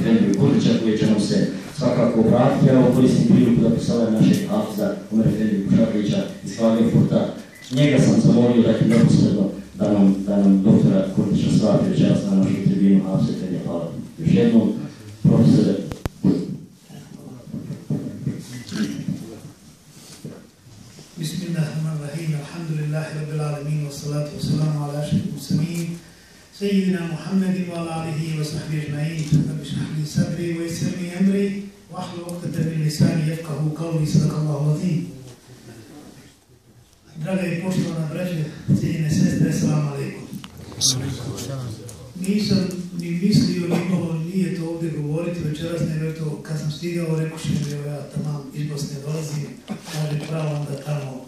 Efendiju Kurdića koji će nam se svakako vratiti. Ja ovo koristim priliku da postavljam našeg Hafza Umar Efendiju Kušakovića iz Klagenfurta. Njega sam zamolio da je neposredno da nam, da nam doktora Kurdića svati večeras na našu tribinu Hafiza Efendija. Hvala. Još jednom, profesore, Bismillahirrahmanirrahim. Alhamdulillahi rabbil alamin wassalatu wassalamu ala ashrafil muslimin, سيدنا محمد وعلى آله وصحبه أجمعين رب اشرح لي صدري ويسر لي أمري واحلل عقدة من لساني يفقهوا قولي صدق الله العظيم Draga i poštovana braće, cijenjene sestre, salam alaikum. Nisam ni mislio, nimalo nije to ovdje govoriti večeras, nego to kad sam stigao, rekao što mi ja tamo iz Bosne dolazim, kaže pravo onda tamo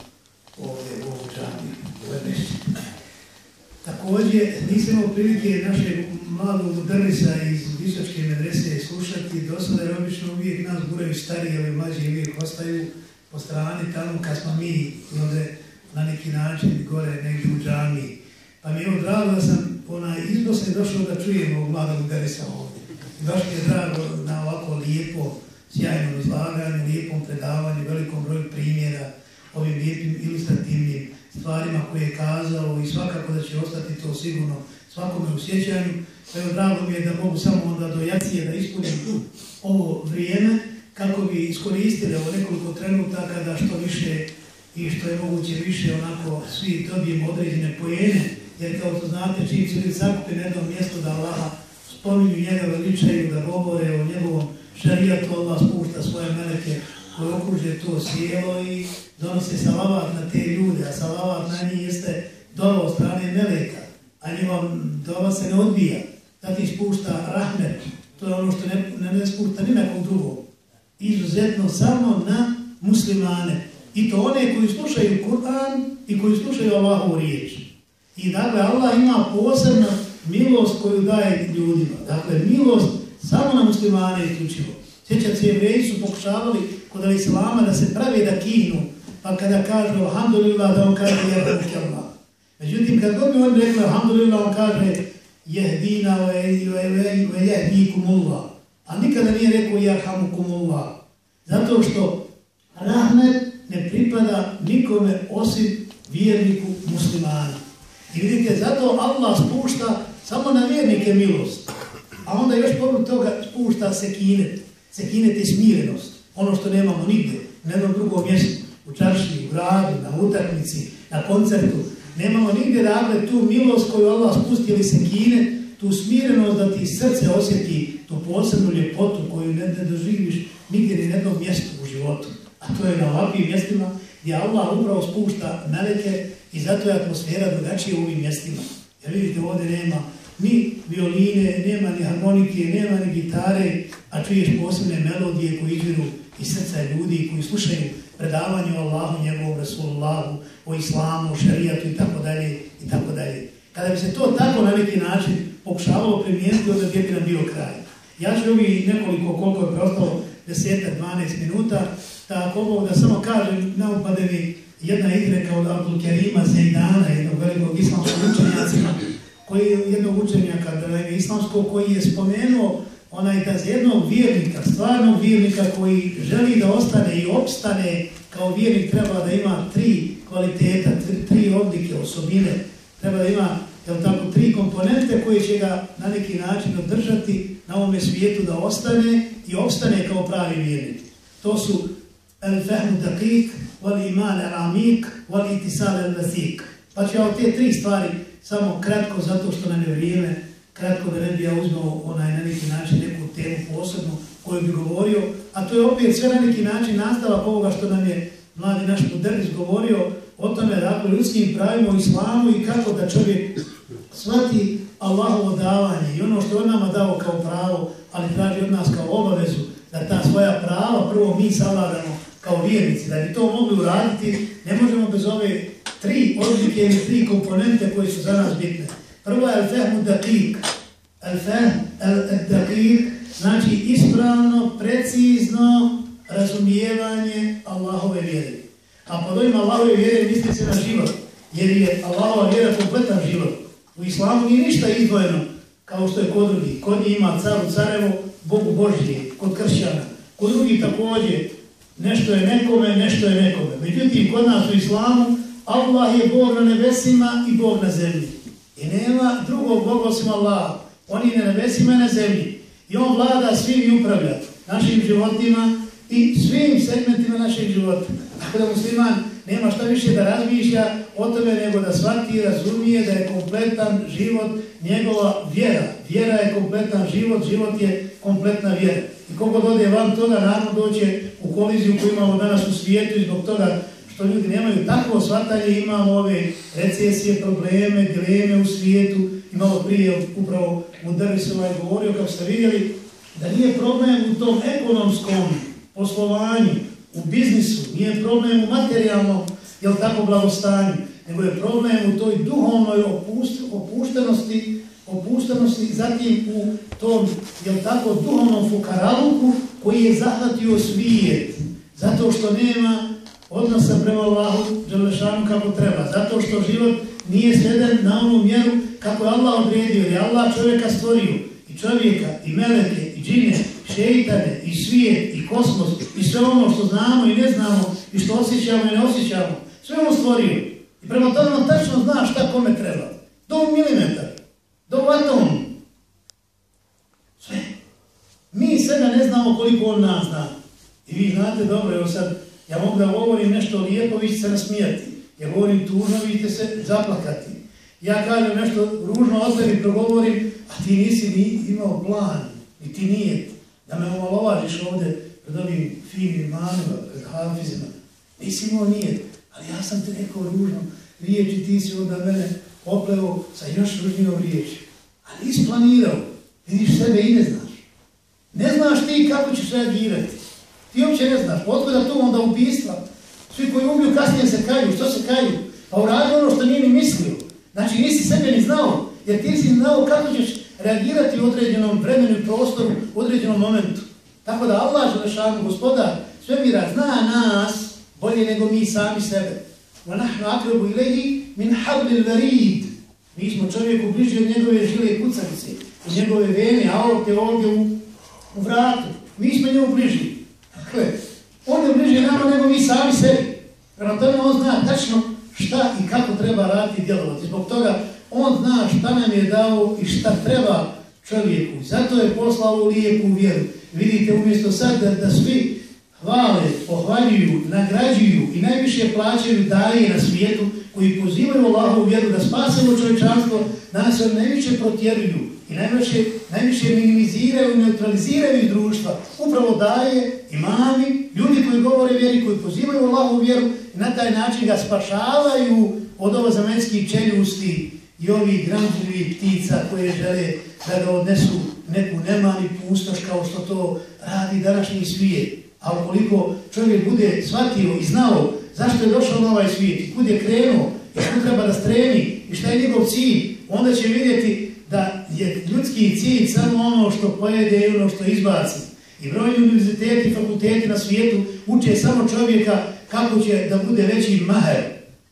ovdje u ovu džanju, u Vemešći. Također, nisam imao prilike našeg malog drnisa iz Visočke medrese slušati, do sada jer obično uvijek nas guraju stariji, ali mlađi uvijek ostaju po strani tamo kad smo mi ovdje na neki način gore negdje u džami. Pa mi je ovo drago da sam onaj izbosne došao da čujem ovog mladog drnisa ovdje. Baš mi je drago na ovako lijepo, sjajnom izlaganju, lijepom predavanju, velikom broju primjera, ovim lijepim ilustrativnim stvarima koje je kazao i svakako da će ostati to sigurno svakome u sjećanju. Evo, drago mi je da mogu samo onda do jacije da ispunim ovo vrijeme kako bi iskoristili ovo nekoliko trenutaka da što više i što je moguće više onako svi dobijemo određene pojene, jer kao to znate, čim se ljudi zakupi na jednom mjestu da Allaha spominju njega veličaju, da govore o njegovom šarijatu, Allah spušta svoje meleke koje okruže to sjelo i donose salavat na te ljude, a salavat na njih jeste dova od strane meleka, a njima dova se ne odbija, zatim spušta rahmet, to je ono što ne, ne, ne spušta ni nekom drugom, izuzetno samo na muslimane, i to one koji slušaju Kur'an i koji slušaju Allahovu riječ. I dakle, Allah ima posebna milost koju daje ljudima, dakle, milost samo na muslimane isključivo. Sjećat se, jevreji su pokušavali kod Islama da se prave da kinu, pa kada kažu alhamdulillah, da on kaže jerhamuke Allah. Međutim, kad god mi on rekli alhamdulillah, on kaže jehdina ve e, e, jehdikumullah. A nikada nije rekao jerhamukumullah. Zato što rahmet ne pripada nikome osim vjerniku muslimana. I vidite, zato Allah spušta samo na vjernike milost. A onda još povrlo toga spušta se sekinet. Sekinet je smirenost. Ono što nemamo nigde, na jednom drugom mjestu, u čaršiji, u gradu, na utakmici, na koncertu. Nemamo nigde dakle tu milost koju Allah spusti ili sekinet, tu smirenost da ti srce osjeti tu posebnu ljepotu koju ne, ne doživiš nigdje ni na jednom mjestu u životu. A to je na ovakvim mjestima gdje Allah upravo spušta meleke i zato je atmosfera drugačija u ovim mjestima. Jer vidite, ovdje nema ni violine, nema ni harmonike, nema ni gitare, a čuješ posebne melodije koje izviru iz srca ljudi koji slušaju predavanje o Allahu, njegovom Rasulullahu, o Islamu, o šarijatu i tako dalje i tako dalje. Kada bi se to tako na neki način pokušavalo primijeniti, onda bi nam bio kraj. Ja ću ovi nekoliko, koliko je preostalo, desetak, 12 minuta, tako mogu da samo kažem, naupade mi jedna izreka od Abdul Kerima Zajdana, jednog velikog islamskog učenjaka, koji je jednog učenjaka islamskog, koji je spomenuo onaj da jednog vjernika, stvarnog vjernika koji želi da ostane i opstane kao vjernik treba da ima tri kvaliteta, tri, tri odlike, osobine, treba da ima jel tako, tri komponente koje će ga na neki način održati na ovome svijetu da ostane i opstane kao pravi vjernik. To su el-fehmu daqik, wal-iman al-amik, wal-itisal al-nasik. Pa ću ja o te tri stvari samo kratko, zato što nam je vrijeme kratko da ne bi ja uzmao onaj na neki način neku temu posebnu koju bi govorio, a to je opet sve na neki način nastavak ovoga što nam je mladi naš modernis govorio o tome, dakle, ljudskim pravima u islamu i kako da čovjek shvati Allahovo davanje i ono što on nama dao kao pravo, ali traži od nas kao obavezu da ta svoja prava prvo mi savladamo kao vjernici, da bi to mogli uraditi, ne možemo bez ove tri odlike ili tri komponente koje su za nas bitne. Prvo je al-fahmu daqiq. Al-fahm, al-daqiq, znači ispravno, precizno razumijevanje Allahove vjere. A pod ovim Allahove vjere misli se na život, jer je Allahova vjera kompletan život. U islamu nije ništa izdvojeno kao što je kod drugih. Kod njih ima caru carevo, Bogu Božije, kod kršćana. Kod drugih također, nešto je nekome, nešto je nekome. Međutim, kod nas u islamu, Allah je Bog na nebesima i Bog na zemlji. I nema drugog Boga osim Allaha. On je na nebesima i na zemlji. I on vlada svim i upravlja našim životima i svim segmentima našeg života. Tako da musliman nema šta više da razmišlja o tome nego da svaki razumije da je kompletan život njegova vjera. Vjera je kompletan život, život je kompletna vjera. I koliko dode vam toga, naravno doće u koliziju koju imamo danas u svijetu i zbog toga što ljudi nemaju takvo shvatanje, imamo ove recesije, probleme, dileme u svijetu. Imamo prije upravo u Drvisima ovaj je govorio, kako ste vidjeli, da nije problem u tom ekonomskom poslovanju, u biznisu, nije problem u materijalnom, jel tako, blagostanju, nego je problem u toj duhovnoj opuštenosti, opuštenosti, zatim u tom, jel tako, duhovnom fukaraluku koji je zahvatio svijet, zato što nema odnosa prema Allahu Đelešanu kako treba, zato što život nije sveden na onu mjeru kako je Allah odredio, jer je Allah čovjeka stvorio, i čovjeka, i meleke, i džine, šeitane, i svijet, i kosmos, i sve ono što znamo i ne znamo, i što osjećamo i ne osjećamo, sve ono stvorio. I prema tome on tačno zna šta kome treba. Do milimetar, do atom. Sve. Mi sebe ne znamo koliko on nas zna. I vi znate dobro, evo sad, ja mogu da govorim nešto lijepo, vi se nasmijati. Ja govorim tužno, vi ćete se zaplakati. Ja kažem nešto ružno o tebi progovorim, a ti nisi ni imao plan, i ti nije da me omalovažiš ovdje pred ovim finim manima, pred hafizima. Nisi imao nijet, ali ja sam te rekao ružno riječi, ti si onda mene opleo sa još ružnijom riječi. A nisi planirao, vidiš sebe i ne znaš. Ne znaš ti kako ćeš reagirati. Ti uopće ne znaš, otkuda tu onda ubistva. Svi koji ubiju kasnije se kaju, što se kaju? Pa uradio ono što nije ni mislio. Znači nisi sebe ni znao, jer ti si znao kako ćeš reagirati u određenom vremenu i prostoru, u određenom momentu. Tako da Allah, Želešanu, gospodar, svemira, zna nas bolje nego mi sami sebe. Wa nahnu akrebu ilahi min hablil. Mi smo čovjeku bliži od njegove žile i kucavice, od njegove vene, a ovdje ovdje u, u vratu. Mi smo njemu bliži. Dakle, on je bliži nama nego mi sami sebi. Prema tome on zna tačno šta i kako treba raditi i djelovati. Zbog toga on zna šta nam je dao i šta treba čovjeku. Zato je poslao lijepu vjeru. Vidite, umjesto sad da, da svi hvale, pohvaljuju, nagrađuju i najviše plaćaju daje na svijetu koji pozivaju Allahu vjeru da spasemo čovječanstvo, nas se najviše protjeruju i najviše, najviše minimiziraju i neutraliziraju društva. Upravo daje imami, ljudi koji govore vjeri, koji pozivaju Allahovu vjeru i na taj način ga spašavaju od ovo zamenskih čeljusti i ovih granđivih ptica koje žele da ga odnesu neku nemani pustoš kao što to radi današnji svijet. A ukoliko čovjek bude shvatio i znao zašto je došao na ovaj svijet kud je krenuo i kud treba da stremi i šta je njegov cilj, onda će vidjeti da je ljudski cilj samo ono što pojede i ono što izbaci. I brojni univerziteti i fakulteti na svijetu uče samo čovjeka kako će da bude veći maher,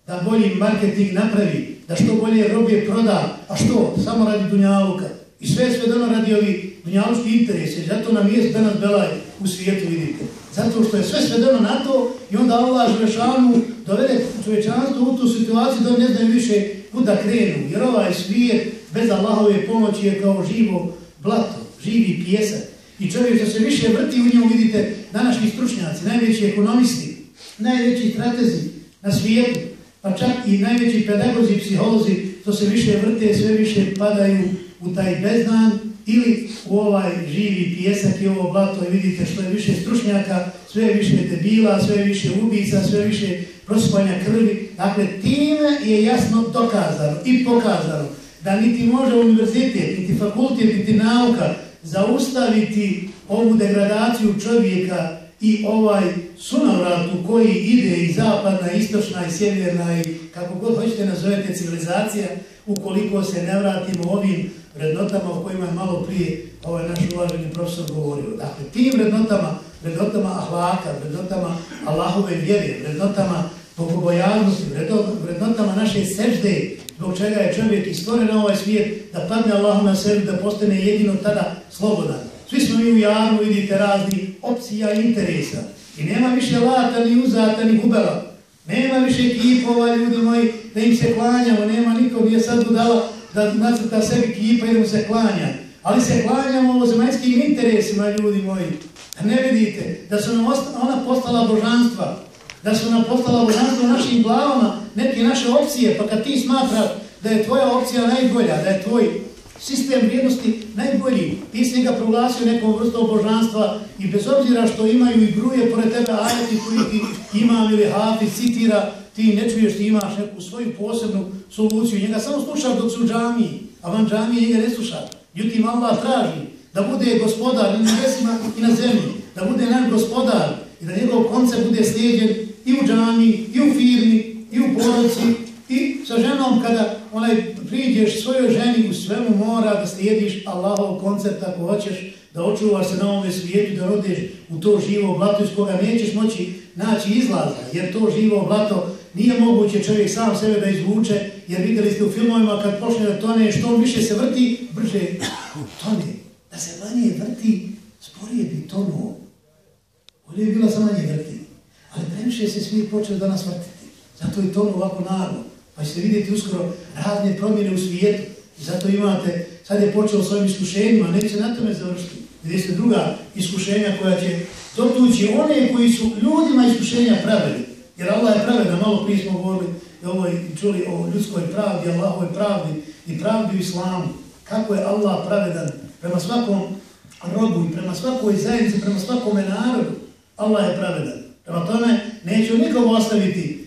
da bolji marketing napravi, da što bolje robije proda, a što? Samo radi dunjaluka. I sve sve dano radi ovi dunjalučki interese, zato nam je danas belaj u svijetu, vidite. Zato što je sve svedeno na to i onda Allah Želešanu dovede čovječanstvo u tu situaciju da ne znaju više kuda krenu. Jer ovaj svijet bez Allahove pomoći je kao živo blato, živi pjesak. I čovjek što se više vrti u njemu, vidite, današnji stručnjaci, najveći ekonomisti, najveći stratezi na svijetu, pa čak i najveći pedagozi, psiholozi, što se više vrte, sve više padaju u taj beznan ili u ovaj živi pjesak i ovo blato i vidite što je više stručnjaka, sve više debila, sve više ubica, sve više prospanja krvi. Dakle, time je jasno dokazano i pokazano da niti može univerzitet, niti fakultet, niti nauka zaustaviti ovu degradaciju čovjeka i ovaj sunavrat u koji ide i zapadna, istočna i sjeverna i kako god hoćete nazovete civilizacija, ukoliko se ne vratimo ovim vrednotama o kojima je malo prije ovaj naš uvaženi profesor govorio. Dakle, tim vrednotama, vrednotama ahlaka, vrednotama Allahove vjere, vrednotama bogobojavnosti, vrednotama naše sežde, zbog čega je čovjek i stvoren na ovaj svijet, da padne Allahom na sebi, da postane jedino tada slobodan. Svi smo mi u javnu, vidite, razni opcija i interesa. I nema više lata, ni uzata, ni gubela. Nema više kipova, ljudi moji, da im se klanjamo. Nema nikog je sad budala da nacrta sebi kipa i da mu se klanja. Ali se klanjamo o zemaljskim interesima, ljudi moji. Da ne vidite, da su nam ona postala božanstva. Da su nam postala božanstvo u našim glavama, neke naše opcije. Pa kad ti smatraš da je tvoja opcija najbolja, da je tvoj sistem vrijednosti najbolji. Ti si ga proglasio nekom vrstom božanstva i bez obzira što imaju i gruje pored tebe ajati koji ti imam ili hafi citira, ti ne čuješ, ti imaš neku svoju posebnu soluciju. Njega samo slušaš dok su u džamiji, a van džamije njega ne slušaš. Ljutim Allah traži da bude gospodar i na nebesima i na zemlji, da bude naš gospodar i da njegov koncept bude slijedjen i u džamiji, i u firmi, i u porodci, i sa ženom kada onaj priđeš svojoj ženi u svemu mora da slijediš Allahov koncept ako hoćeš da očuvaš se na ovome svijetu, da rodeš u to živo blato iz koga nećeš moći naći izlaza, jer to živo blato nije moguće čovjek sam sebe da izvuče, jer vidjeli ste u filmovima kad počne da tone, što on više se vrti, brže tone. Da se manje vrti, sporije bi tonuo. Ovdje je bila samo manje vrti. Ali previše se svi počeo da nas vrtiti. Zato je tonuo ovako naglo. Pa ćete vidjeti uskoro razne promjene u svijetu. I zato imate, sad je počeo s ovim iskušenjima, neće na tome završiti. Gdje ste druga iskušenja koja će dotući one koji su ljudima iskušenja pravili. Jer Allah je pravedan, malo prije smo govorili i ovo i čuli o ljudskoj pravdi, Allahove pravdi i pravdi u islamu. Kako je Allah pravedan prema svakom robu i prema svakoj zajednici, prema svakome narodu. Allah je pravedan. Prema tome neću nikom ostaviti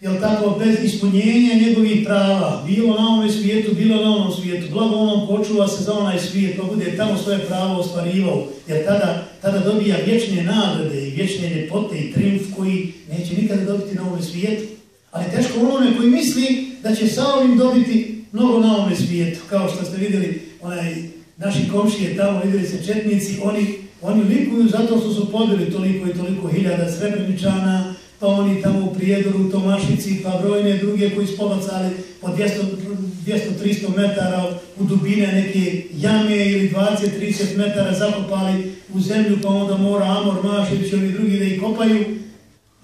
jel tako, bez ispunjenja njegovih prava, bilo na ovom svijetu, bilo na onom svijetu, blago onom počuva se za onaj svijet, pa bude tamo svoje pravo ostvarivao, jer tada, tada dobija vječne nagrade i vječne ljepote i triumf koji neće nikada dobiti na ovom svijetu. Ali teško onome koji misli da će sa ovim dobiti mnogo na ovom svijetu, kao što ste vidjeli, onaj, naši komšije tamo, vidjeli se četnici, oni, oni likuju zato što su pobili toliko i toliko hiljada srebrničana, pa oni tamo u Prijedoru, u Tomašici, pa brojne druge koji su pobacali po 200-300 metara u dubine neke jame ili 20-30 metara zakopali u zemlju, pa onda mora Amor, Mašić, ovi drugi da ih kopaju.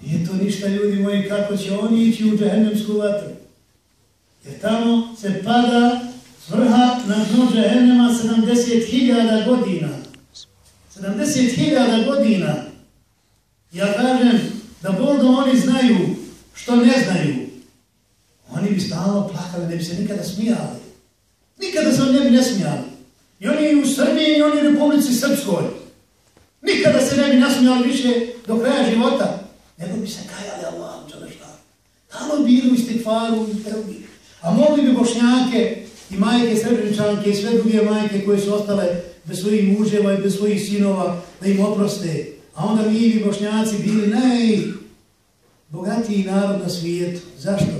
Nije to ništa, ljudi moji, kako će oni ići u džehennemsku vatru. Jer tamo se pada s vrha na dno džehennema 70.000 godina. 70.000 godina. Ja kažem, da Boga oni znaju što ne znaju, oni bi stalno plakali, ne bi se nikada smijali. Nikada se ne bi ne smijali. I oni i u Srbiji, i oni u Republici Srpskoj. Nikada se ne bi nasmijali više do kraja života. Nego bi se kajali Allah, čada šta. Tamo bili u istikvaru i prvi. A mogli bi bošnjake i majke srebrničanke i sve druge majke koje su ostale bez svojih muževa i bez svojih sinova da im oproste. A onda mi i bošnjaci bili najbogatiji narod na svijetu. Zašto?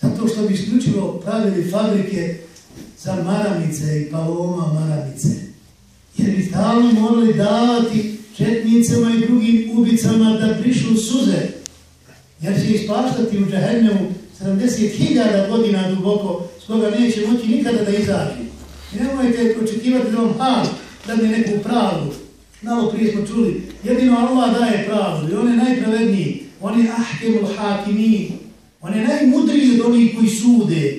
Zato što bi isključivo pravili fabrike za maramice i paloma maramice. Jer bi stalno morali davati četnicama i drugim ubicama da prišu suze. Jer će ispaštati u džahennemu 70.000 godina duboko, s koga neće moći nikada da izađi. Nemojte očekivati da vam hal da mi neku pravdu. Malo prije smo čuli, jedino Allah daje pravdu i on je najpravedniji, on je ahkemul hakimi, on je najmudriji od onih koji sude.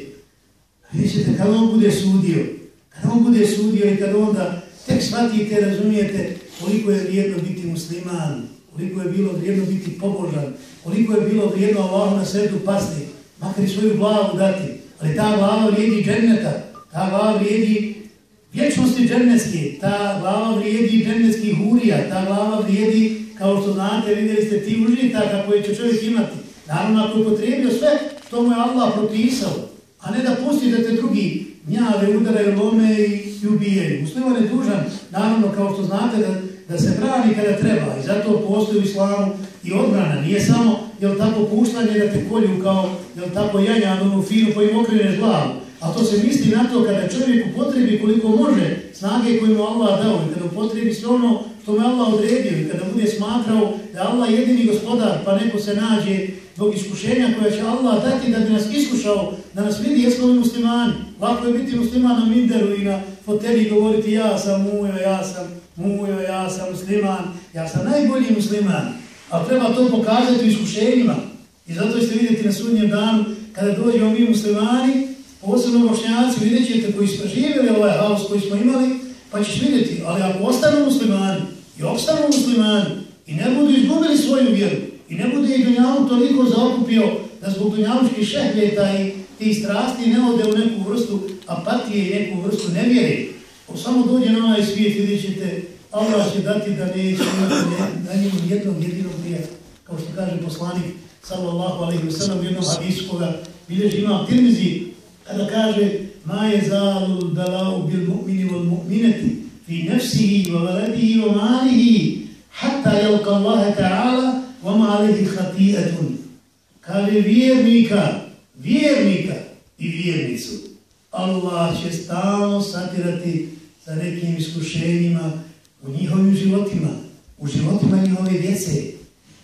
Vidite, kada on bude sudio, kada on bude sudio i kada onda tek shvatite, razumijete koliko je vrijedno biti musliman, koliko je bilo vrijedno biti pobožan, koliko je bilo vrijedno Allah na sredu pasti, makar i svoju glavu dati, ali ta glava vrijedi dženneta, ta glava vrijedi vječnosti džernetske, ta glava vrijedi džernetskih hurija, ta glava vrijedi, kao što znate, vidjeli ste ti užitaka koje će čovjek imati. Naravno, ako je potrebio sve, to mu je Allah propisao, a ne da pusti da te drugi njave, udaraju, lome i ubijaju. Musliman je dužan, naravno, kao što znate, da, da se brani kada treba i zato postoji u islamu i odbrana. Nije samo, jel tako, puštanje da te kolju kao, jel tako, janja, ono finu, pa im okreneš glavu. A to se misli na to kada čovjek upotrebi koliko može snage koje mu Allah dao i kada upotrebi sve ono što mu Allah odredio i kada bude smatrao da Allah jedini gospodar pa neko se nađe zbog iskušenja koja će Allah dati da bi nas iskušao, da nas vidi jesmo li muslimani. Lako je biti musliman na minderu i na foteli i govoriti ja sam mujo, ja sam mujo, ja sam musliman, ja sam najbolji musliman. Ali treba to pokazati u iskušenjima. I zato ćete vidjeti na sudnjem danu, kada dođemo mi muslimani, posebno bošnjaci, vidjet ćete koji smo živjeli ovaj haos koji smo imali, pa ćeš vidjeti, ali ako ostanu muslimani i opstanu muslimani i ne budu izgubili svoju vjeru i ne bude i Dunjavu toliko zaokupio da zbog Dunjavuških šehljeta i ti strasti ne ode u neku vrstu apatije i neku vrstu nevjere, Ko samo dođe na onaj svijet, vidjet ćete, Allah će dati da neće imati na njemu jednom jedinom grija, kao što kaže poslanik, sallallahu alaihi wa sallam, jednom hadisu koga bilježi imam tirmizi, kada kaže ma je zalu dalau bil mu'mini wal mu'minati fi nafsihi wa valadihi wa malihi hatta jelka Allahe ta'ala wa ma alihi khati'atun. Kaže vjernika, vjernika i vjernicu. Allah će stalno satirati sa nekim iskušenjima u njihovim životima, u životima njihove djece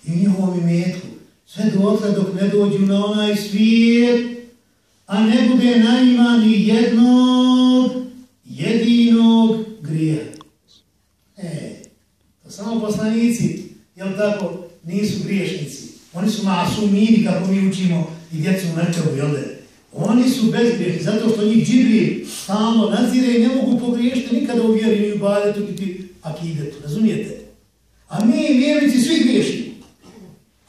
i u njihovom imetku. Sve dotle dok ne dođu na onaj svijet, a ne bude na njima ni jednog jedinog grija. E, to samo poslanici, jel tako, nisu griješnici. Oni su masumini, kako mi učimo i djecu u Merkevu, jel da Oni su bezgriješni, zato što njih džibri stalno nadzire i ne mogu pogriješiti nikada u vjeri ni u baljetu, niti akidetu, razumijete? A mi, vjernici, svi griješimo.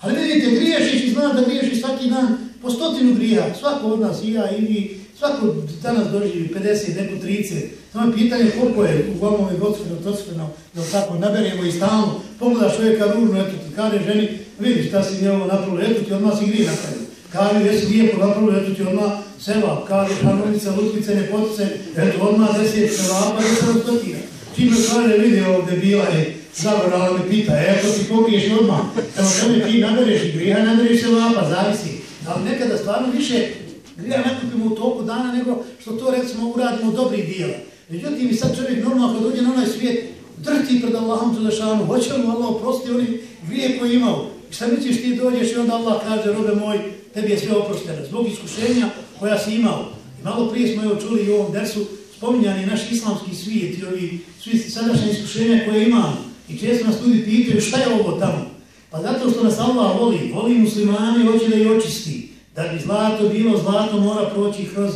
Ali vidite, griješiš i zna da griješiš svaki dan po stotinu grija, svako od nas, i ja, i vi, svako danas doživi 50, neko 30. Samo je pitanje koliko je u gomove godstveno, todstveno, da tako naberemo i stalno. Pogledaš čovjeka ružno, eto ti kaže ženi, vidi šta si njemu napravilo, eto ti odmah si grije napravio. Kaže, jesi lijepo napravilo, eto ti odmah seba, kaže, šanovnica, lutkice, nepotice, eto odmah deset sevapa, da se razstotira. Čim me kaže, vidi ovdje bila je, zabrala me pita, eto ti pogriješ odmah. Evo tome ti nabereš i grija, nabereš sevapa, zavisi. Ali nekada stvarno više grija nakupimo u toku dana nego što to recimo uradimo dobri dijela. Međutim, i sad čovjek normalno kad uđe na onaj svijet, drti pred Allahom Đelešanu, hoće li mu Allah oprosti oni grije koji imao. I šta misliš ti dođeš i onda Allah kaže, robe moj, tebi je sve oprošteno. Zbog iskušenja koja si imao. I malo prije smo joj čuli u ovom dersu spominjani naš islamski svijet i ovi svi sadašnje iskušenja koje imamo. I često nas ljudi pitaju šta je ovo tamo. Pa zato što nas Allah voli, voli muslimani, hoće da i očisti. Da bi zlato bilo, zlato mora proći kroz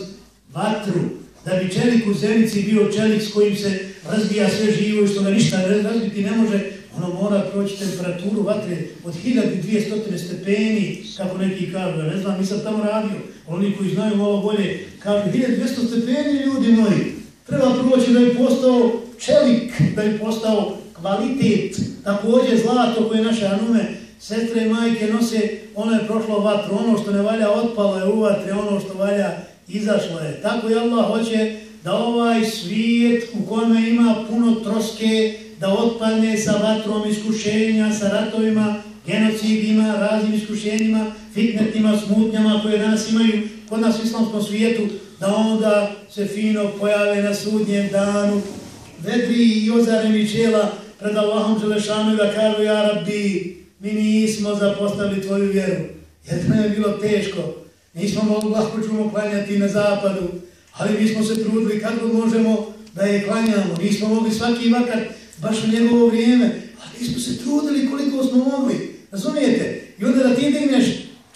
vatru. Da bi čelik u zemljici bio čelik s kojim se razbija sve živo i što ga ništa razbiti ne može, ono mora proći temperaturu vatre od 1200 stepeni, kako neki kažu, ne znam, nisam tamo radio. Oni koji znaju malo bolje, kažu 1200 stepeni, ljudi moji. Treba proći da je postao čelik, da je postao kvalitet, također zlato koje naše anume, sestre i majke nose, ono je prošlo vatru, ono što ne valja otpalo je u vatre, ono što valja izašlo je. Tako je Allah hoće da ovaj svijet u kome ima puno troske, da otpadne sa vatrom iskušenja, sa ratovima, genocidima, raznim iskušenjima, fitnetima, smutnjama koje danas imaju kod nas u islamskom svijetu, da onda se fino pojave na sudnjem danu, vedri i ozareni čela, pred Allahom Želešanu da kažu, ja rabbi, mi nismo zapostavili tvoju vjeru, jer to je bilo teško. Nismo mogli lahko čumo klanjati na zapadu, ali mi smo se trudili kako možemo da je klanjamo. Nismo mogli svaki vakat baš u njegovo vrijeme, ali nismo se trudili koliko smo mogli. Razumijete? I onda da ti digneš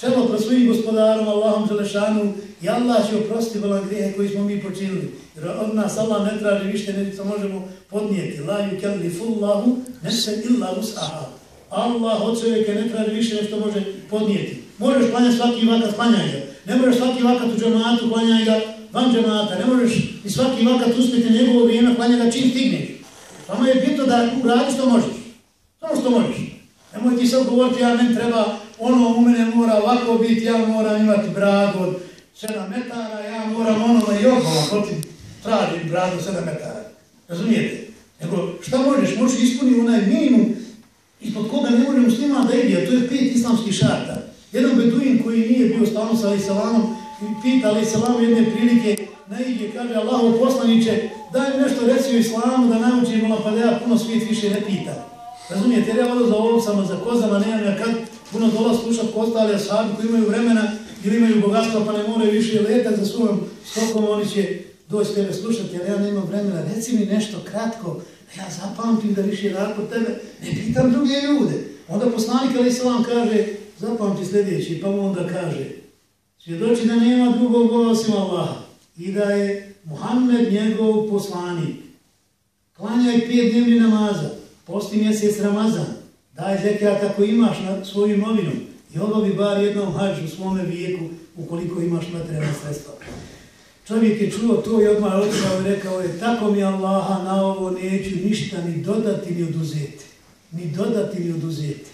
čelo pred svojim gospodarom, Allahom Želešanu, i Allah će oprostiti volan grijehe koji smo mi počinili. Jer od nas Allah ne traži više nego možemo podnijeti. La yukellifullahu nefsen illa us'aha. Allah od čovjeka ne traži više nešto može podnijeti. Možeš klanjati svaki vakat, klanjaj ga. Ne možeš svaki vakat u džematu, klanjaj ga van džemata. Ne možeš i svaki vakat uspjeti njegovo vrijeme, klanjaj ga čim stigneš. Samo je bitno da uradi što možeš. Samo što možeš. Nemoj ti sad govoriti, ja men treba, ono u mene mora ovako biti, ja moram imati brad od 7 metara, ja moram ono na jogama, hoću tražiti ono, bradu 7 metara. Razumijete? Nego šta možeš? Možeš ispuniti onaj minimum ispod koga ne može muslima da ide, to je pet islamskih šarta. Jedan beduin koji nije bio stalno sa Alisalamom, pita Alisalam jedne prilike, ne ide, kaže Allahu poslaniće, daj mi nešto reci o islamu da naučimo, pa da ja puno svijet više ne pita. Razumijete, jer ja vodu za ovcama, za kozama, nemam ja kad, puno dola slušat ko ostali asabi koji imaju vremena ili imaju bogatstva pa ne moraju više letat za svojom stokom, oni će doći tebe slušati, ali ja nemam vremena. Reci mi nešto kratko, da ja zapamtim da više rad kod tebe, ne pitam druge ljude. Onda poslanik Ali Salam kaže, zapamti sljedeći, pa mu onda kaže, svjedoči da nema drugog osim Allaha i da je Muhammed njegov poslanik. Klanjaj pet dnevni namaza, posti mjesec Ramazan, daj zekijat ako imaš na svoju imovinu i obavi bar jednom hađu u svome vijeku ukoliko imaš materijalne sredstva. Čovjek je čuo to i odmah otišao i rekao je tako mi Allaha na ovo neću ništa ni dodati ni oduzeti. Ni dodati ni oduzeti.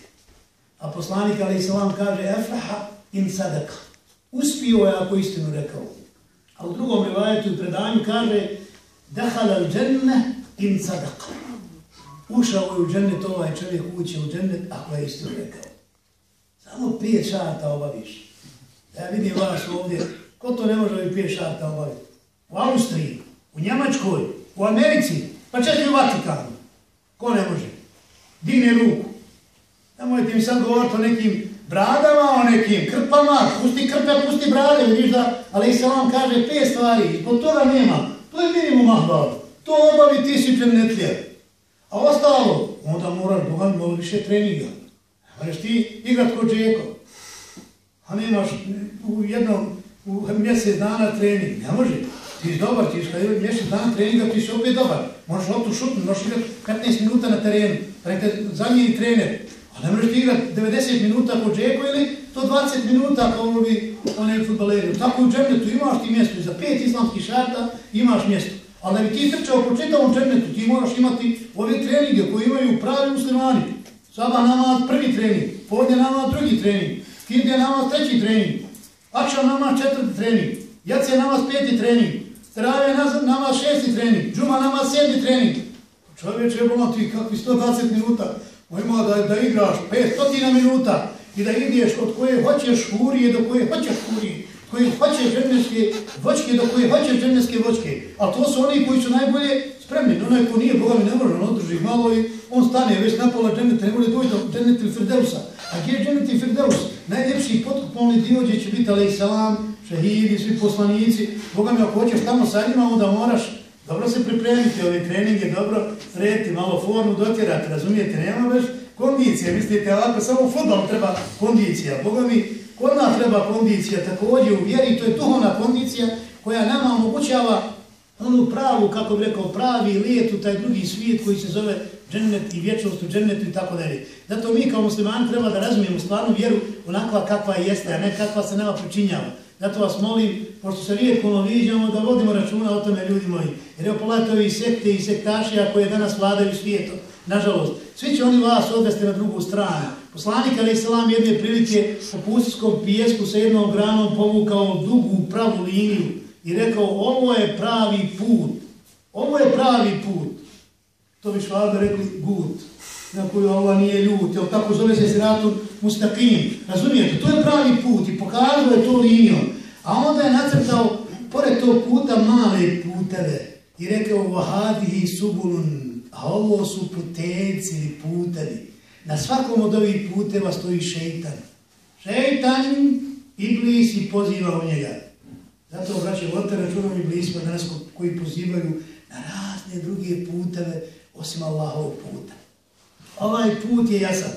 A poslanik Ali Isalam kaže Efraha in sadaka. Uspio je ako istinu rekao. A u drugom rivajetu u predanju kaže Dahala al dženne in sadaka. Ušao je u džennet ovaj čovjek uće u džennet ako je isto rekao. Samo pije šarta obaviš. Ja vidim vas ovdje Ko to ne može ovih pije šarta obaviti? U Austriji, u Njemačkoj, u Americi, pa čak i u Vatikanu. Ko ne može? Digne ruku. Nemojte mi sad govoriti o nekim bradama, o nekim krpama, pusti krpe, pusti brade, vidiš da, ali se vam kaže pet stvari, zbog toga nema. To je minimum ahbal. To obavi tisuće netljer. A ostalo, onda moraš, Boga mi malo više treninga. Možeš ti igrat kod džeko. A nemaš u jednom u mjesec dana trening. Ne može. Ti si dobar, ti si kad je mjesec dana treninga, ti si opet dobar. Možeš loptu šutnu, možeš igrat 15 minuta na terenu, pa zamijeni trener. A ne možeš ti igrati 90 minuta ko džeko ili to 20 minuta kao ovi onaj futbaleri. Tako u džernetu imaš ti mjesto, za pet islamskih šarta imaš mjesto. Ali da bi ti srčao po čitavom černetu, ti moraš imati ove treninge koje imaju pravi muslimani. Saba namaz prvi trening, podne namaz drugi trening, kindje namaz treći trening, Akšan namaz četvrti trening, jacije namaz peti trening, trave namaz šesti trening, džuma namaz sedmi trening. Čovječ je bolno ti kakvi 120 minuta, mojima da, da igraš 500 minuta i da ideš od koje hoćeš hurije do koje hoćeš hurije, koji hoće dženevske vočke do koji hoće dženevske vočke. A to su oni koji su najbolje spremni. Onaj ko nije Boga mi ne može, on održi malo i on stane već na pola dženeta, ne može doći do dženeta ili Firdevsa. A gdje je dženet i Firdeus? Najljepši potkupolni dio gdje će biti alaih salam, šehidi, svi poslanici. Boga mi, ako hoćeš tamo sa njima, onda moraš dobro se pripremiti ove treninge, dobro rediti, malo formu dotjerati, razumijete, nema već kondicije, mislite, ovako, samo futbol treba kondicija. Boga mi, kod nas treba kondicija, također u vjeri, to je duhovna kondicija koja nama omogućava onu pravu, kako bi rekao, pravi lijet u taj drugi svijet koji se zove džennet i vječnost u džennetu i tako dalje. Zato mi kao muslimani treba da razumijemo stvarnu vjeru onakva kakva jeste, a ne kakva se nama pričinjava. Zato vas molim, pošto se rijetko ono viđamo, da vodimo računa o tome ljudi moji. Jer evo pogledajte ovi sekte i sektašija koje danas vladaju svijetom. Nažalost, svi će oni vas odvesti na drugu stranu. Poslanik Ali Salam jedne prilike po pustskom pijesku sa jednom granom povukao dugu pravu liniju i rekao ovo je pravi put. Ovo je pravi put. To bi švalda rekli gut, na koju Allah nije ljut, jel tako zove se siratu mustakim. Razumijete, to je pravi put i pokazuje to linijom. A onda je nacrtao, pored tog puta, male puteve i rekao vahadihi subulun, a ovo su putevci ili putevi. Na svakom od ovih puteva stoji šeitan. Šeitan, iblis i poziva u njega. Zato, braće, vodite računom iblisima danas koji pozivaju na razne druge puteve, osim Allahovog puta. Ovaj put je jasan.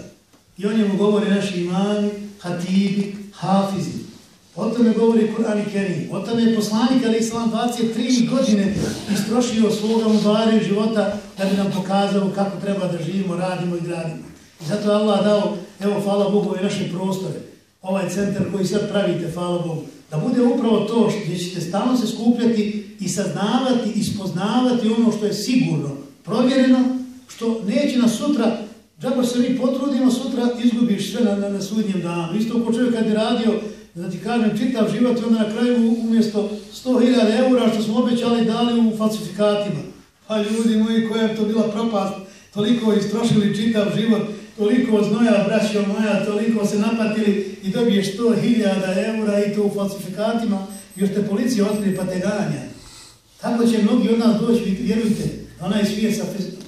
I o njemu govore naši imani, hatibi, hafizi. O tome govori Kur'an i Kerim. O tome je poslanik, ali islam 23 godine istrošio svoga mubare života da bi nam pokazao kako treba da živimo, radimo i gradimo. I zato je Allah dao, evo, hvala Bogu, ove naše prostore. Ovaj centar koji sad pravite, hvala Bogu. Da bude upravo to što ćete stalno se skupljati i saznavati, ispoznavati ono što je sigurno, provjereno, što neće na sutra, džaba se mi potrudimo, sutra izgubiš sve na, na, na sudnjem danu. Isto ko čovjek kad je radio, da ti kažem, čitav život i onda na kraju umjesto 100.000 eura što smo obećali dali u falsifikatima. Pa ljudi moji, koja je to bila propast, toliko istrošili čitav život, toliko znoja, braćo moja, toliko se napatili i dobiješ 100.000 eura i to u falsifikatima, još te policija otkrije pa te ganja. Tako će mnogi od nas doći, vjerujte, onaj svijet sa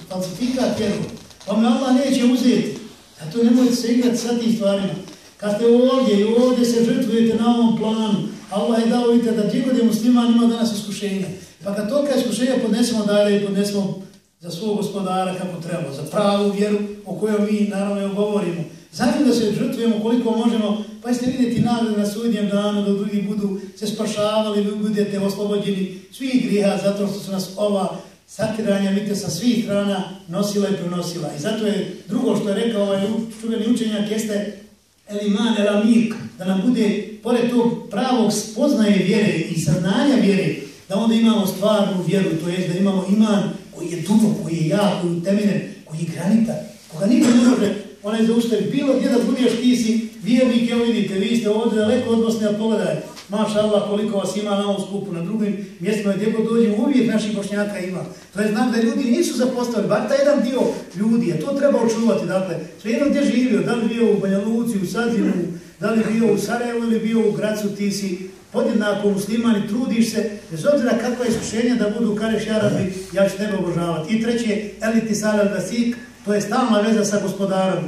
falsifikat vjeru, pa me Allah neće uzeti. A to nemojte se igrati sa tim stvarima. Kad ste ovdje i ovdje se žrtvujete na ovom planu, Allah je dao vidite da ti god je musliman ima danas iskušenja. Pa kad tolika iskušenja podnesemo dalje i podnesemo za svog gospodara kako treba, za pravu vjeru o kojoj mi naravno govorimo. Zatim da se žrtvujemo koliko možemo, pa jeste vidjeti nagrade na sudnjem danu da drugi budu se spašavali, vi budete oslobođeni svih griha zato što su nas ova satiranja, vidite, sa svih strana nosila i prinosila. I zato je drugo što je rekao ovaj čuveni učenjak jeste eliman, elamik, da nam bude, pored tog pravog spoznaje vjere i saznanja vjere, da onda imamo stvarnu vjeru, to jest da imamo iman koji je dubok, koji je jak, koji je uteminen, koji je granita, koga niko ne može onaj zaustavi, Bilo gdje da budeš, ti si vjernik, evo vidite, vi ste ovdje daleko od Bosne, a pogledaj, maša Allah, koliko vas ima na ovom skupu, na drugim mjestima, gdje god dođemo, uvijek naših bošnjaka ima. To je znak da ljudi nisu zapostavili, bar taj jedan dio ljudi, a to treba očuvati, dakle, sve jedno gdje živio, da li bio u Banja Luci, u Sadinu, da li bio u Sarajevu ili bio u Gracu, ti si podjednako muslimani, trudiš se, bez obzira kakva je iskušenja da budu kareš jarabi, ja ću tebe obožavati. I treće, eliti salal gasik, to je stalna veza sa gospodarom,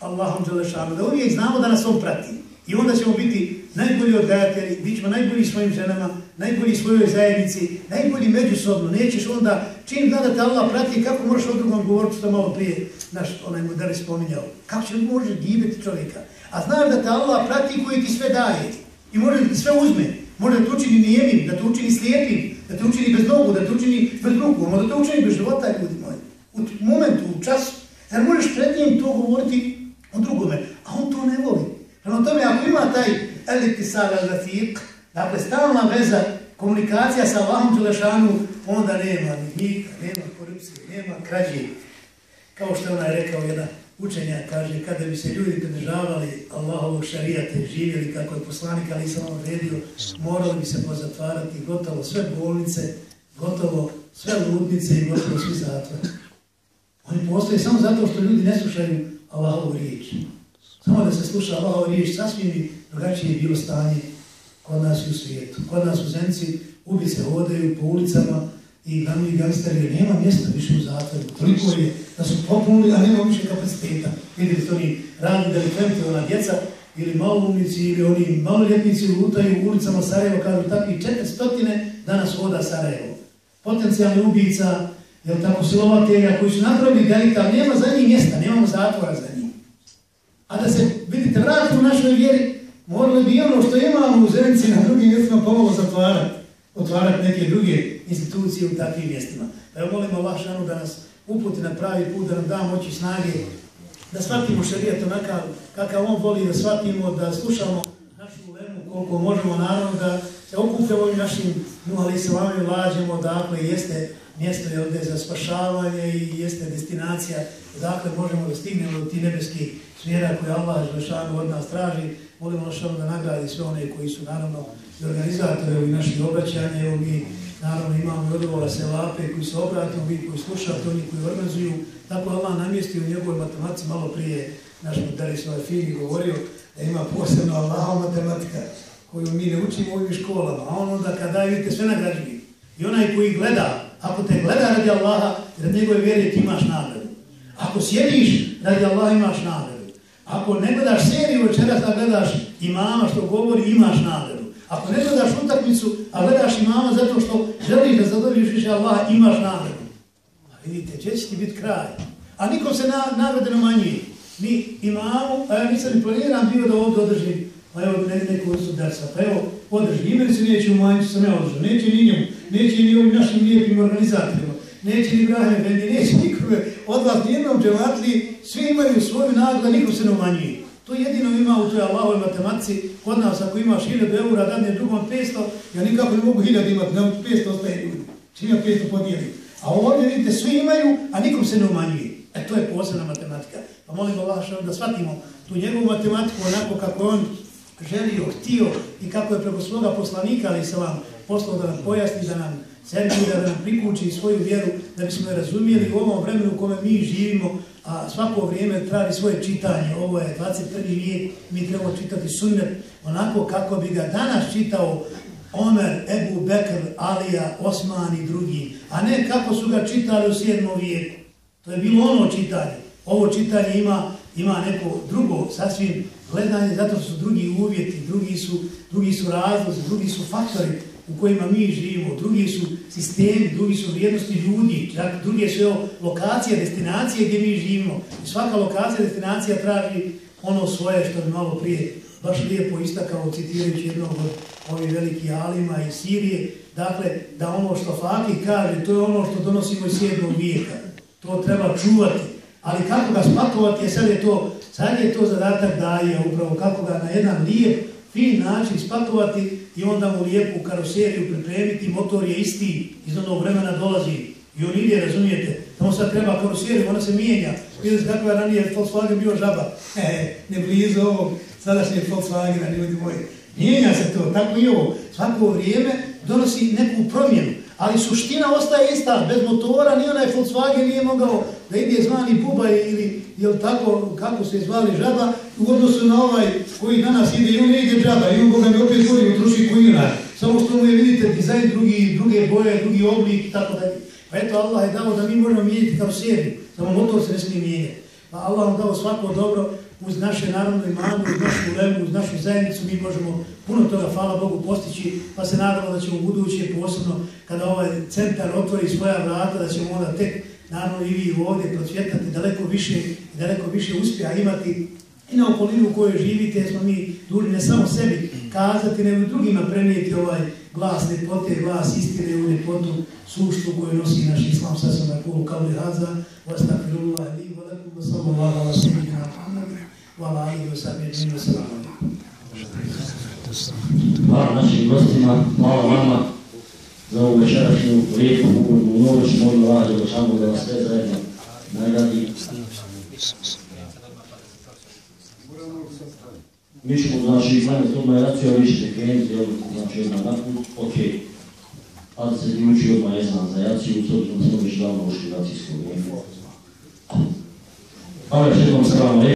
Allahom Đelešanu, da uvijek znamo da nas on prati. I onda ćemo biti najbolji odgajatelji, bit ćemo najbolji svojim ženama, najbolji svojoj zajednici, najbolji međusobno. Nećeš onda, čim zna da te Allah prati, kako možeš od drugom govoriti što malo prije naš onaj modeli spominjao. Kako će može gibeti čovjeka? A znaš da te Allah prati koji ti sve daje i može da ti sve uzme. Može da te učini nijemim, da te učini slijepim, da te učini bez nogu, da te učini bez ruku, da te učini bez života, ljudi moji. U momentu, u času, zar možeš pred njim to govoriti o drugome, a on to ne voli. Prema tome, ako ima taj elitisar al-rafiq, dakle, stalna veza, komunikacija sa Allahom Đelešanu, onda nema ni nema korupcije, nema krađe. Kao što ona je rekao jedna učenja, kaže, kada bi se ljudi pridržavali Allahovog šarijata i živjeli kako je poslanik, ali sam odredio, morali bi se pozatvarati gotovo sve bolnice, gotovo sve ludnice i gotovo svi zatvore. Oni postoje samo zato što ljudi ne slušaju Allahovu riječ. Samo da se sluša Allahovu riječ, sasvim bi drugačije bilo stanje kod nas u svijetu. Kod nas u Zemci ubice hodaju po ulicama i glavni gangsteri, nema mjesta više u zatvoru. Toliko je da su popunuli, a nema više kapaciteta. Vidite, to oni radi delikventi, ona djeca ili maloumnici, ili oni maloljetnici lutaju u ulicama Sarajeva, kažu takvi četiri stotine danas hoda Sarajevo. Potencijalni ubica, jel tako, silovatelja koji su napravili delita, nema za njih mjesta, nemamo zatvora za njih. A da se, vidite, vratimo u našoj vjeri, morali bi ono što imamo u zemljici na drugim mjestima pomalo zatvarati, otvarati neke druge institucije u takvim mjestima. Pa evo molimo Allah šanu da nas uputi na pravi put, da nam da moći snage, da shvatimo šarijet onakav kakav on voli, da shvatimo, da slušamo našu lemu koliko možemo, naravno da se okupljamo ovim našim nuhali se vami lađemo, dakle jeste mjesto je ovdje za spašavanje i jeste destinacija, dakle možemo da stignemo do ti nebeski smjera koje Allah Žešanu od nas traži. Molimo Žešanu da nagradi sve one koji su naravno i organizatori ovih naših obraćanja. Evo mi naravno imamo i odovola se lape koji se obratimo, vi koji slušate, oni koji organizuju. Tako Allah namjestio u njegovoj matematici malo prije naš modeli ovaj Fili govorio da ima posebno Allahov matematika koju mi ne učimo u ovim školama. A on onda kada vidite sve nagrađuje. I onaj koji gleda, ako te gleda radi Allaha, radi njegove vjere ti imaš nagradu. Ako sjediš radi Allaha imaš nagradu. Ako ne gledaš seriju večeras a gledaš imama što govori imaš nagradu. Ako ne gledaš utakmicu, a gledaš imama zato što želiš da zadoviš više Allaha, imaš nagradu. A vidite, će ti biti kraj. A nikom se na, nagrade namanjuje. Ni imamu, a ja nisam ni planiran bio da ovdje održim, pa evo ne, neku odstup dersa, pa evo održim. Imeli se neće umanjiti, sam ja održao. Neće ni njemu, neće ni ovim našim lijepim organizatorima, neće ni Ibrahim Bendi, neće nikome od vas nijednom džematli, svi imaju svoju nagradu, niko se ne umanjuje. To jedino ima u toj Allahove matematici, kod nas ako imaš 1000 eura, dadne drugom 500, ja nikako ne mogu 1000 imati, nemam 500 ostaje ljudi. Čim ja 500 podijelim. A ovdje vidite, svi imaju, a nikom se ne umanjuje. E to je posebna matematika. Pa molim Allah da shvatimo tu njegovu matematiku onako kako on želio, htio i kako je preko svoga poslanika, ali se vam poslao da nam pojasni, da nam servira, da nam prikući svoju vjeru, da bismo je razumijeli u ovom vremenu u kome mi živimo, a svako vrijeme traži svoje čitanje. Ovo je 21. vijek, mi trebamo čitati sunnet onako kako bi ga danas čitao Omer, Ebu Bekr, Alija, Osman i drugi, a ne kako su ga čitali u 7. vijeku. To je bilo ono čitanje. Ovo čitanje ima, ima neko drugo sasvim gledanje, zato su drugi uvjeti, drugi su, drugi su razlozi, drugi su faktori u kojima mi živimo, drugi su sistemi, drugi su vrijednosti ljudi, dakle, druge su evo, lokacije, destinacije gdje mi živimo. I svaka lokacija, destinacija traži ono svoje što bi malo prije baš lijepo istakao citirajući jednog od ovih velikih alima iz Sirije, dakle, da ono što Fakih kaže, to je ono što donosimo iz sjednog vijeka. To treba čuvati. Ali kako ga spakovati, je sad je to, sad je to zadatak daje upravo kako ga na jedan lijep, fin način spakovati i onda mu lijepu karoseriju pripremiti, motor je isti, iz onog vremena dolazi. I on ide, razumijete, tamo sad treba karoseriju, ona se mijenja. Vidite kako je ranije Volkswagen bio žaba. E, ne blizu ovog sadašnje Volkswagena, ljudi moji. Mijenja se to, tako i ovo. Svako vrijeme donosi neku promjenu. Ali suština ostaje ista, bez motora ni onaj Volkswagen nije mogao da ide zvani buba ili jel tako, kako se zvali žaba, u odnosu na ovaj koji danas ide i on ne ide žaba, i on koga mi opet gori u truši. Samo što mu je, vidite, dizajn drugi, druge boje, drugi oblik i tako dalje. Pa eto, Allah je dao da mi možemo mijenjati kao seriju, samo motor se ne smije mijenjati. Pa Allah vam dao svako dobro, uz naše narodno imanu, uz našu levu, uz našu zajednicu, mi možemo puno toga, hvala Bogu, postići, pa se nadamo da ćemo u buduće, posebno kada ovaj centar otvori svoja vrata, da ćemo onda tek, naravno i vi ovdje, procvjetati daleko više i daleko više uspjeha imati i na okolinu u kojoj živite, smo mi dužni ne samo sebi kazati, nego i drugima prenijeti ovaj glas lepote, glas istine u lepotu, suštvu koju nosi naš islam, sa na kulu kao li haza, vastakfirullah, li valakum, vasallallahu ala sredina, vala alihi, vasabir, vasalamu. Hvala našim gostima, hvala vama za ovu večerašnju lijepu ugodnu noć, molim vas, da čamo da vas sve zajedno nagradi. Mi ćemo znači znanje to odmah raciju, vi ćete krenuti, jel, znači jedna nakon, okej. ok. Ali se ti uči odmah je znam za jaciju, s obzirom smo već davno ušli u racijsko vrijeme. Hvala što vam s.